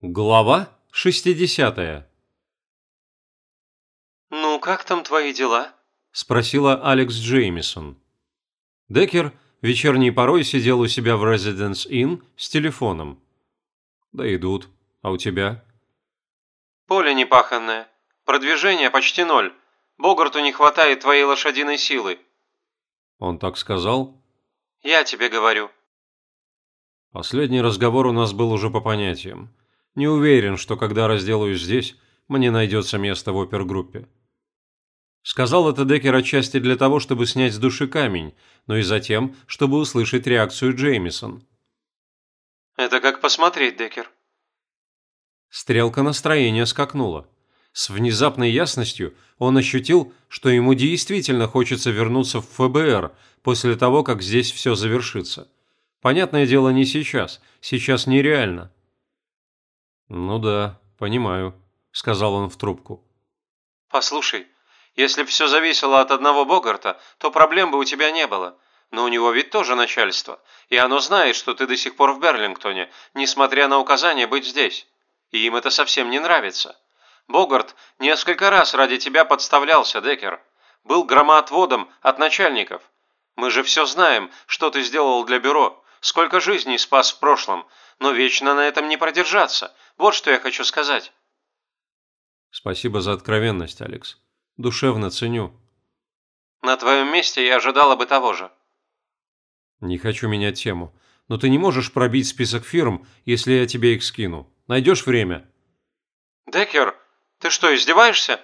Глава 60 «Ну, как там твои дела?» – спросила Алекс Джеймисон. Деккер вечерней порой сидел у себя в Residence Inn с телефоном. «Да идут. А у тебя?» «Поле непаханное. Продвижение почти ноль. Богарту не хватает твоей лошадиной силы». Он так сказал? «Я тебе говорю». Последний разговор у нас был уже по понятиям. Не уверен, что когда разделаюсь здесь, мне найдется место в опергруппе. Сказал это Деккер отчасти для того, чтобы снять с души камень, но и затем, чтобы услышать реакцию Джеймисон. «Это как посмотреть, Деккер». Стрелка настроения скакнула. С внезапной ясностью он ощутил, что ему действительно хочется вернуться в ФБР после того, как здесь все завершится. Понятное дело, не сейчас. Сейчас нереально. «Ну да, понимаю», – сказал он в трубку. «Послушай, если бы все зависело от одного Богарта, то проблем бы у тебя не было. Но у него ведь тоже начальство, и оно знает, что ты до сих пор в Берлингтоне, несмотря на указание быть здесь. И им это совсем не нравится. Богарт несколько раз ради тебя подставлялся, Деккер. Был громоотводом от начальников. Мы же все знаем, что ты сделал для бюро, сколько жизней спас в прошлом, но вечно на этом не продержаться. Вот что я хочу сказать». «Спасибо за откровенность, Алекс. Душевно ценю». «На твоем месте я ожидала бы того же». «Не хочу менять тему. Но ты не можешь пробить список фирм, если я тебе их скину. Найдешь время?» «Деккер, ты что, издеваешься?»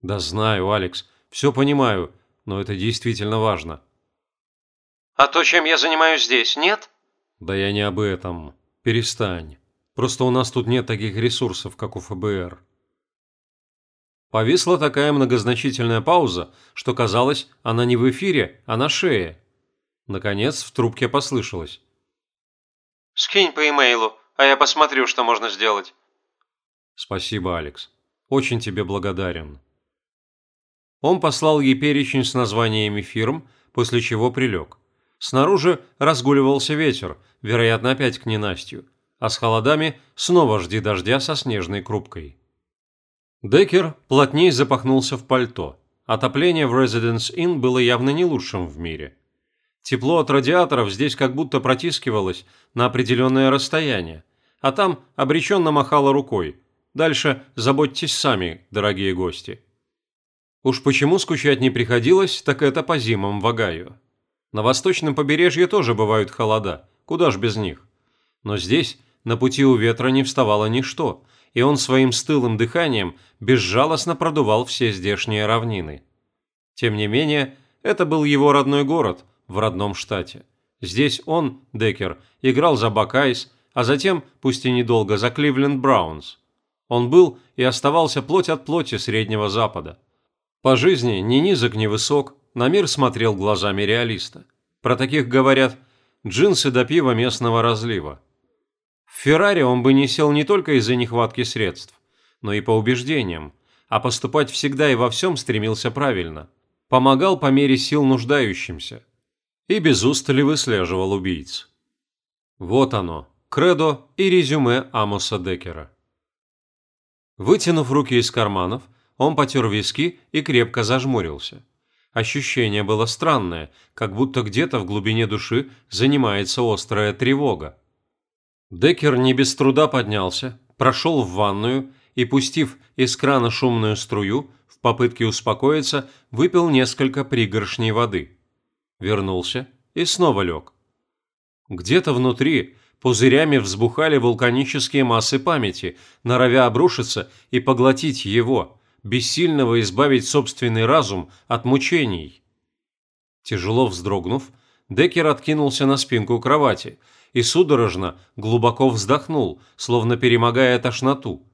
«Да знаю, Алекс. Все понимаю, но это действительно важно». «А то, чем я занимаюсь здесь, нет?» «Да я не об этом. Перестань. Просто у нас тут нет таких ресурсов, как у ФБР». Повисла такая многозначительная пауза, что казалось, она не в эфире, а на шее. Наконец в трубке послышалось. «Скинь по имейлу, а я посмотрю, что можно сделать». «Спасибо, Алекс. Очень тебе благодарен». Он послал ей перечень с названиями фирм, после чего прилег. Снаружи разгуливался ветер, вероятно, опять к ненастью, а с холодами снова жди дождя со снежной крупкой. Деккер плотнее запахнулся в пальто. Отопление в Residence Inn было явно не лучшим в мире. Тепло от радиаторов здесь как будто протискивалось на определенное расстояние, а там обреченно махало рукой. Дальше заботьтесь сами, дорогие гости. Уж почему скучать не приходилось, так это по зимам в Огайо. На восточном побережье тоже бывают холода, куда ж без них. Но здесь на пути у ветра не вставало ничто, и он своим стылым дыханием безжалостно продувал все здешние равнины. Тем не менее, это был его родной город в родном штате. Здесь он, Деккер, играл за Бакайс, а затем, пусть и недолго, за Кливленд Браунс. Он был и оставался плоть от плоти Среднего Запада. По жизни ни низок, ни высок, на мир смотрел глазами реалиста. Про таких говорят «джинсы да пиво местного разлива». В Феррари он бы не сел не только из-за нехватки средств, но и по убеждениям, а поступать всегда и во всем стремился правильно. Помогал по мере сил нуждающимся. И без устали выслеживал убийц. Вот оно, кредо и резюме Амоса Деккера. Вытянув руки из карманов, он потер виски и крепко зажмурился. Ощущение было странное, как будто где-то в глубине души занимается острая тревога. Деккер не без труда поднялся, прошел в ванную и, пустив из крана шумную струю, в попытке успокоиться, выпил несколько пригоршней воды. Вернулся и снова лег. Где-то внутри пузырями взбухали вулканические массы памяти, норовя обрушиться и поглотить его – бессильного избавить собственный разум от мучений. Тяжело вздрогнув, Деккер откинулся на спинку кровати и судорожно глубоко вздохнул, словно перемогая тошноту.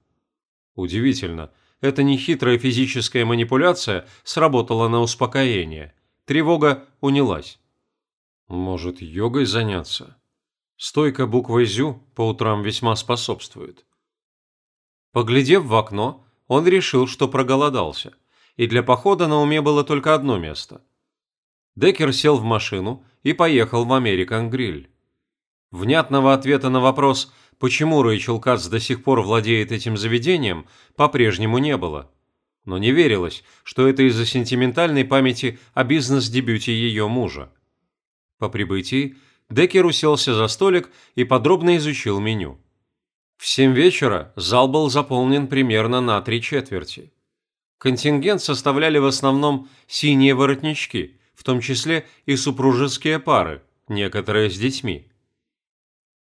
Удивительно, эта нехитрая физическая манипуляция сработала на успокоение. Тревога унялась. Может, йогой заняться? Стойка буквой «зю» по утрам весьма способствует. Поглядев в окно, он решил, что проголодался, и для похода на уме было только одно место. Деккер сел в машину и поехал в Американ Гриль. Внятного ответа на вопрос, почему Рэйчел Кац до сих пор владеет этим заведением, по-прежнему не было. Но не верилось, что это из-за сентиментальной памяти о бизнес-дебюте ее мужа. По прибытии Деккер уселся за столик и подробно изучил меню. В семь вечера зал был заполнен примерно на три четверти. Контингент составляли в основном синие воротнички, в том числе и супружеские пары, некоторые с детьми.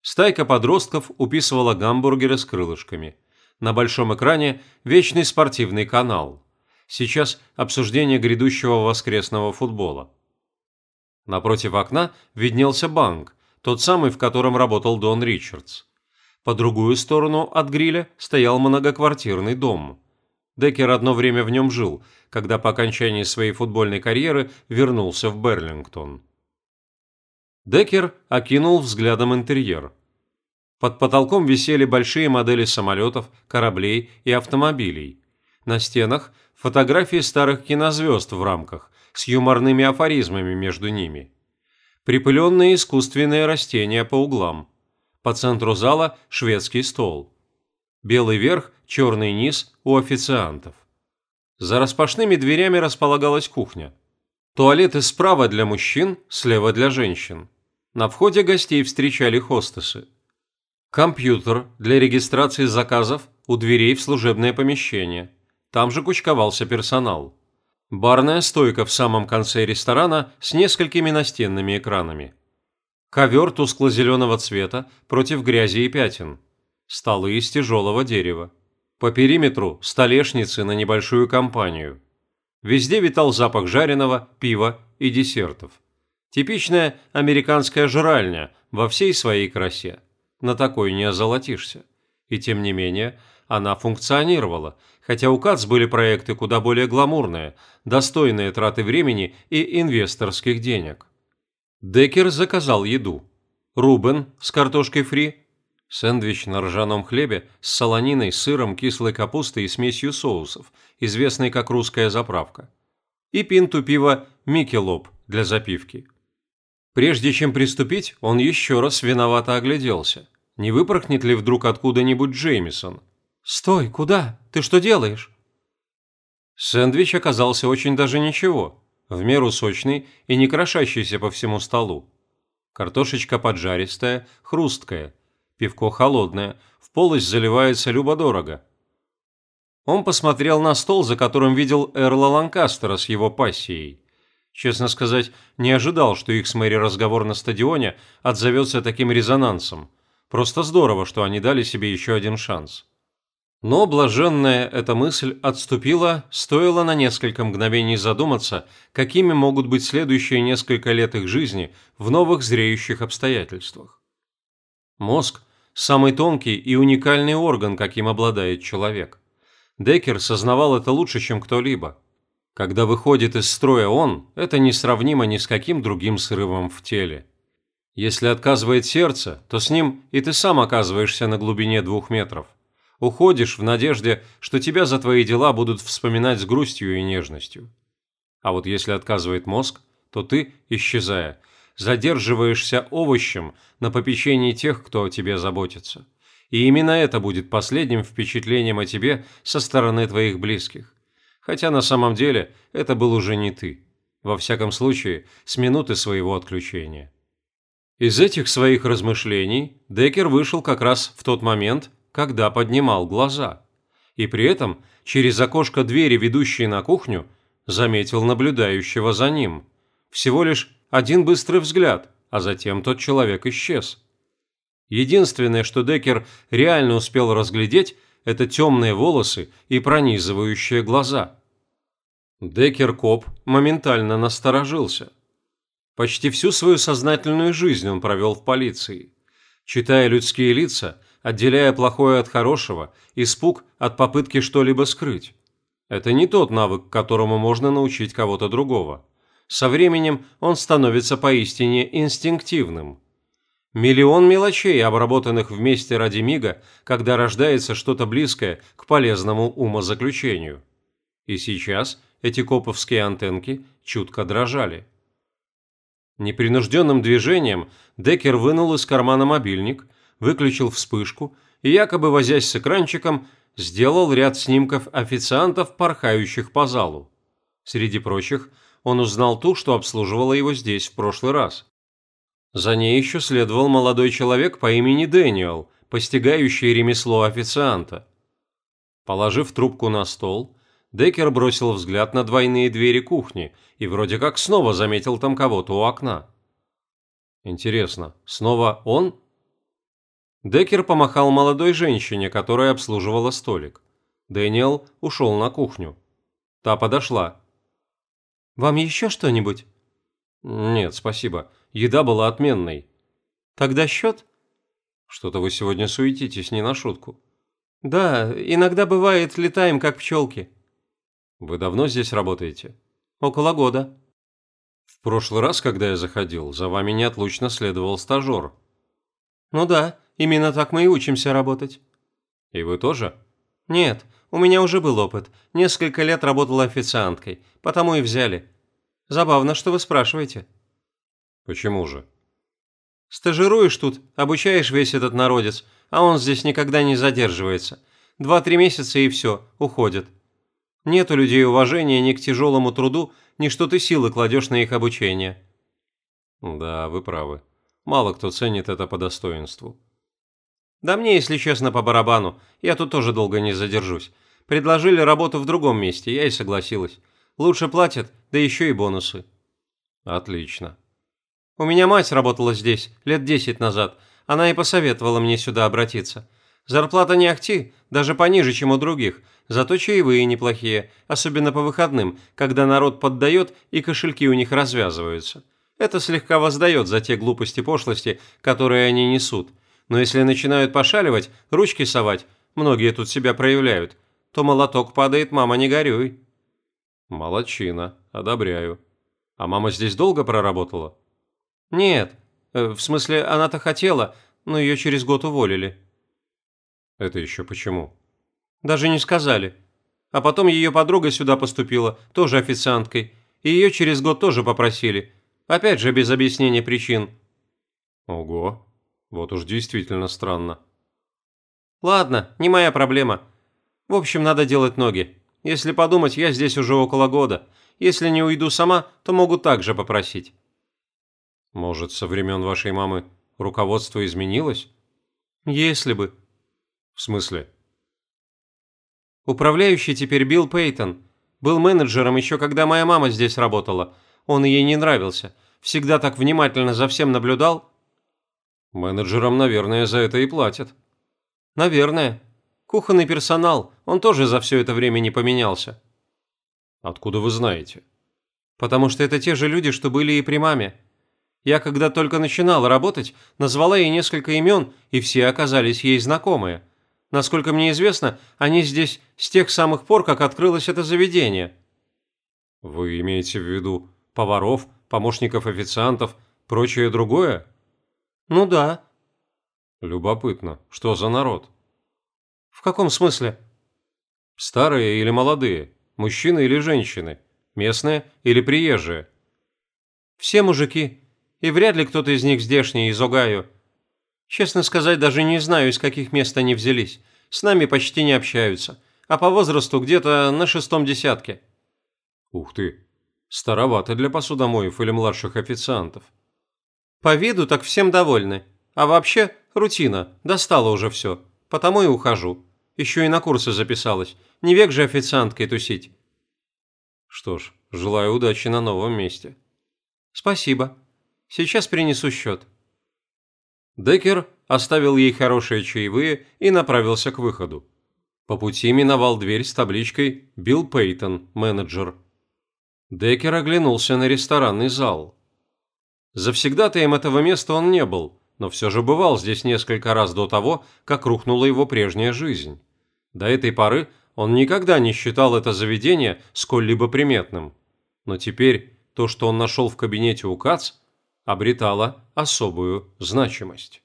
Стайка подростков уписывала гамбургеры с крылышками. На большом экране вечный спортивный канал. Сейчас обсуждение грядущего воскресного футбола. Напротив окна виднелся банк, тот самый, в котором работал Дон Ричардс. По другую сторону от гриля стоял многоквартирный дом. Деккер одно время в нем жил, когда по окончании своей футбольной карьеры вернулся в Берлингтон. Деккер окинул взглядом интерьер. Под потолком висели большие модели самолетов, кораблей и автомобилей. На стенах фотографии старых кинозвезд в рамках, с юморными афоризмами между ними. Припыленные искусственные растения по углам. По центру зала шведский стол. Белый верх, черный низ у официантов. За распашными дверями располагалась кухня. Туалеты справа для мужчин, слева для женщин. На входе гостей встречали хостесы. Компьютер для регистрации заказов у дверей в служебное помещение. Там же кучковался персонал. Барная стойка в самом конце ресторана с несколькими настенными экранами. Ковер тускло-зеленого цвета против грязи и пятен. Столы из тяжелого дерева. По периметру столешницы на небольшую компанию. Везде витал запах жареного, пива и десертов. Типичная американская жральня во всей своей красе. На такой не озолотишься. И тем не менее, она функционировала, хотя у КАЦ были проекты куда более гламурные, достойные траты времени и инвесторских денег. Деккер заказал еду. Рубен с картошкой фри, сэндвич на ржаном хлебе с солониной, сыром, кислой капустой и смесью соусов, известной как русская заправка. И пинту пива «Микелоп» для запивки. Прежде чем приступить, он еще раз виновато огляделся. Не выпорхнет ли вдруг откуда-нибудь Джеймисон? «Стой, куда? Ты что делаешь?» Сэндвич оказался очень даже ничего, в меру сочный и не крошащийся по всему столу. Картошечка поджаристая, хрусткая, пивко холодное, в полость заливается любо-дорого. Он посмотрел на стол, за которым видел Эрла Ланкастера с его пассией. Честно сказать, не ожидал, что их с Мэри разговор на стадионе отзовется таким резонансом. Просто здорово, что они дали себе еще один шанс. Но блаженная эта мысль отступила, стоило на несколько мгновений задуматься, какими могут быть следующие несколько лет их жизни в новых зреющих обстоятельствах. Мозг – самый тонкий и уникальный орган, каким обладает человек. Деккер сознавал это лучше, чем кто-либо. Когда выходит из строя он, это несравнимо ни с каким другим срывом в теле. Если отказывает сердце, то с ним и ты сам оказываешься на глубине двух метров. Уходишь в надежде, что тебя за твои дела будут вспоминать с грустью и нежностью. А вот если отказывает мозг, то ты, исчезая, задерживаешься овощем на попечении тех, кто о тебе заботится. И именно это будет последним впечатлением о тебе со стороны твоих близких хотя на самом деле это был уже не ты. Во всяком случае, с минуты своего отключения. Из этих своих размышлений Деккер вышел как раз в тот момент, когда поднимал глаза. И при этом через окошко двери, ведущей на кухню, заметил наблюдающего за ним. Всего лишь один быстрый взгляд, а затем тот человек исчез. Единственное, что Деккер реально успел разглядеть, это темные волосы и пронизывающие глаза. Деккер Коп моментально насторожился. Почти всю свою сознательную жизнь он провел в полиции. Читая людские лица, отделяя плохое от хорошего, испуг от попытки что-либо скрыть. Это не тот навык, которому можно научить кого-то другого. Со временем он становится поистине инстинктивным. Миллион мелочей, обработанных вместе ради мига, когда рождается что-то близкое к полезному умозаключению. И сейчас – эти коповские антенки чутко дрожали. Непринужденным движением Деккер вынул из кармана мобильник, выключил вспышку и, якобы возясь с экранчиком, сделал ряд снимков официантов, порхающих по залу. Среди прочих, он узнал ту, что обслуживала его здесь в прошлый раз. За ней еще следовал молодой человек по имени Дэниел, постигающий ремесло официанта. Положив трубку на стол, Деккер бросил взгляд на двойные двери кухни и вроде как снова заметил там кого-то у окна. Интересно, снова он? Деккер помахал молодой женщине, которая обслуживала столик. Дэниел ушел на кухню. Та подошла. «Вам еще что-нибудь?» «Нет, спасибо. Еда была отменной». «Тогда счет?» «Что-то вы сегодня суетитесь не на шутку». «Да, иногда бывает, летаем как пчелки». «Вы давно здесь работаете?» «Около года». «В прошлый раз, когда я заходил, за вами неотлучно следовал стажер». «Ну да, именно так мы и учимся работать». «И вы тоже?» «Нет, у меня уже был опыт. Несколько лет работала официанткой, потому и взяли. Забавно, что вы спрашиваете». «Почему же?» «Стажируешь тут, обучаешь весь этот народец, а он здесь никогда не задерживается. Два-три месяца и все, уходит. Нет у людей уважения ни к тяжелому труду, ни что ты силы кладешь на их обучение». «Да, вы правы. Мало кто ценит это по достоинству». «Да мне, если честно, по барабану. Я тут тоже долго не задержусь. Предложили работу в другом месте, я и согласилась. Лучше платят, да еще и бонусы». «Отлично». «У меня мать работала здесь лет десять назад. Она и посоветовала мне сюда обратиться. Зарплата не ахти, даже пониже, чем у других, зато чаевые неплохие, особенно по выходным, когда народ поддает и кошельки у них развязываются. Это слегка воздает за те глупости-пошлости, которые они несут. Но если начинают пошаливать, ручки совать, многие тут себя проявляют, то молоток падает, мама, не горюй». «Молодчина, одобряю. А мама здесь долго проработала?» «Нет, э, в смысле, она-то хотела, но ее через год уволили». «Это еще почему?» «Даже не сказали. А потом ее подруга сюда поступила, тоже официанткой, и ее через год тоже попросили. Опять же, без объяснения причин». «Ого, вот уж действительно странно». «Ладно, не моя проблема. В общем, надо делать ноги. Если подумать, я здесь уже около года. Если не уйду сама, то могу также попросить». «Может, со времен вашей мамы руководство изменилось?» «Если бы». «В смысле?» «Управляющий теперь Билл Пейтон. Был менеджером еще когда моя мама здесь работала. Он ей не нравился. Всегда так внимательно за всем наблюдал». «Менеджерам, наверное, за это и платят». «Наверное. Кухонный персонал, он тоже за все это время не поменялся». «Откуда вы знаете?» «Потому что это те же люди, что были и при маме. Я, когда только начинала работать, назвала ей несколько имен, и все оказались ей знакомые. Насколько мне известно, они здесь с тех самых пор, как открылось это заведение». «Вы имеете в виду поваров, помощников официантов, прочее другое?» «Ну да». «Любопытно. Что за народ?» «В каком смысле?» «Старые или молодые? Мужчины или женщины? Местные или приезжие?» «Все мужики. И вряд ли кто-то из них здешний, из Огайо. Честно сказать, даже не знаю, из каких мест они взялись. С нами почти не общаются. А по возрасту где-то на шестом десятке». «Ух ты! Старовато для посудомоев или младших официантов». «По виду так всем довольны. А вообще, рутина. Достало уже все. Потому и ухожу. Еще и на курсы записалась. Не век же официанткой тусить». «Что ж, желаю удачи на новом месте». «Спасибо. Сейчас принесу счет». Деккер оставил ей хорошие чаевые и направился к выходу. По пути миновал дверь с табличкой «Билл Пейтон, менеджер». Деккер оглянулся на ресторанный зал. Завсегдатаем этого места он не был, но все же бывал здесь несколько раз до того, как рухнула его прежняя жизнь. До этой поры он никогда не считал это заведение сколь-либо приметным. Но теперь то, что он нашел в кабинете у Кац, обретало особую значимость.